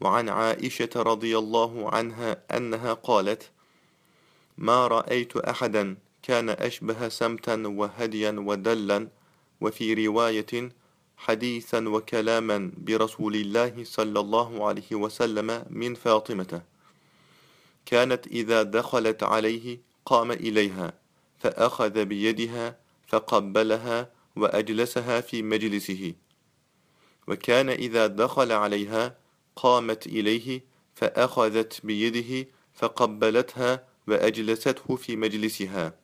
وعن عائشة رضي الله عنها أنها قالت ما رأيت أحدا كان أشبه سمتا وهديا ودلا وفي رواية حديثا وكلاما برسول الله صلى الله عليه وسلم من فاطمة كانت إذا دخلت عليه قام إليها فأخذ بيدها فقبلها وأجلسها في مجلسه. وكان إذا دخل عليها قامت إليه فأخذت بيده فقبلتها وأجلسته في مجلسها.